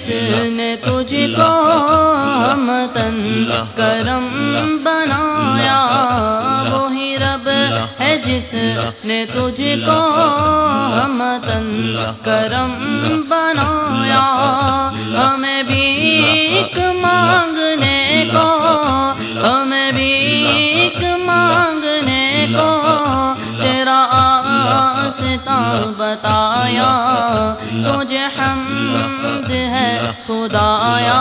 جس نے تجھ کو ہمتن کرم بنایا۔ وہی رب ہے جس نے تجھ کو ہمتن کرم بنایا۔ ہمیں بھی مانگنے کو، ہمیں بھی مانگنے کو، تیرا آستا بتایا۔ تجھے ہم حمد ہے خدایا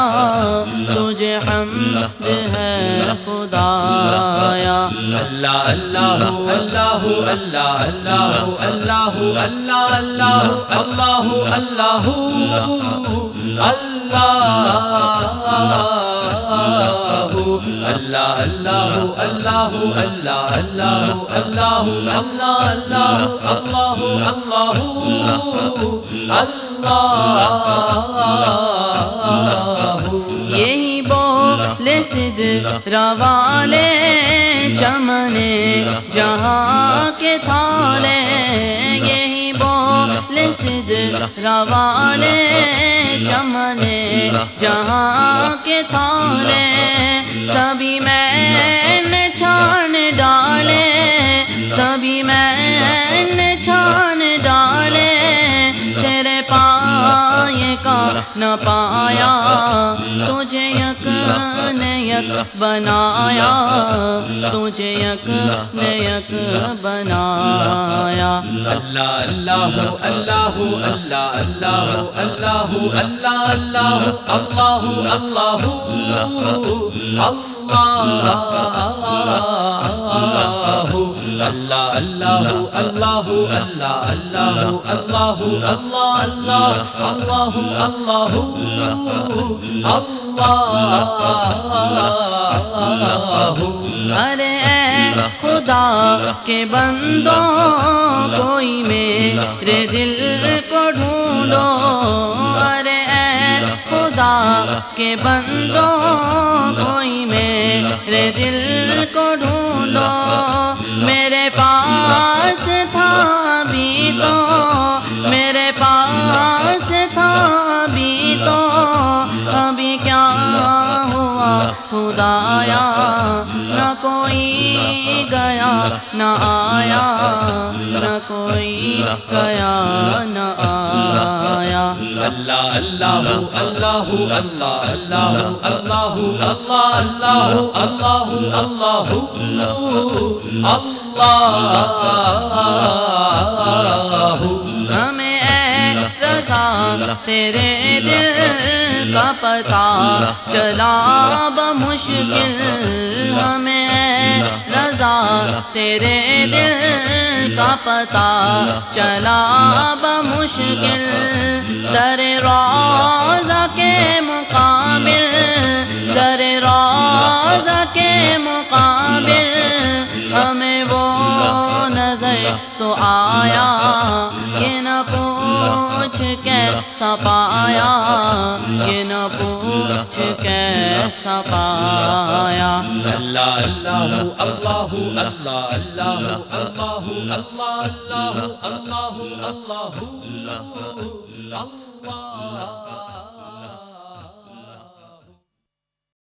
تجھے حمد ہے خدایا اللہ اللہ اللہ اللہ اللہ اللہ اللہ اللہ اللہ اللہ اللہ اللہ اللہ اللہ اللہ اللہ اللہ اللہ اللہ اللہ یہی بولے سد روالے چمنے جہاں کے تھالے یہی بولے سد روالے چمن جہاں کے تھانے سبھی میں نے چھان ڈالے سبھی میں نہ پایا تجھے یک نے یک بنایا تجھے یک نے یک بنایا اللہ اللہ اللہ اللہ اللہ اللہ اللہ اللہ اللہ اللہ اللہ اللہ اللہ اللہ اللہ اللہ اللہ اللہ ارے اے خدا کے بندوں، کوئی میرے دل کو ڈھونڈو۔ ارے اے خدا کے بندوں، کوئی میرے دل کو ڈھونڈو، میرے پاس تھا بھی تو، میرے پاس تھا بھی تو، ابھی کیا ہوا خدایا؟ کوئی گیا، نہ آیا، نہ کوئی گیا، نہ آیا۔ اللہ اللہ اللہ اللہ اللہ اللہ اللہ اللہ اللہ اللہ ہمیں رضا، تیرے دل کا پتا چلا بمشکل۔ ہمیں رضا تیرے دل کا پتا چلا بمشکل در روزہ کے مقابل، در روزہ کے مقابل ہمیں وہ نظر تو آیا یہ نہ پوچھ کیسا پایا یہ نہ پوچھ کیسا پایا اللہ اللہ اللہ اللہ اللہ اللہ اللہ اللہ اللہ اللہ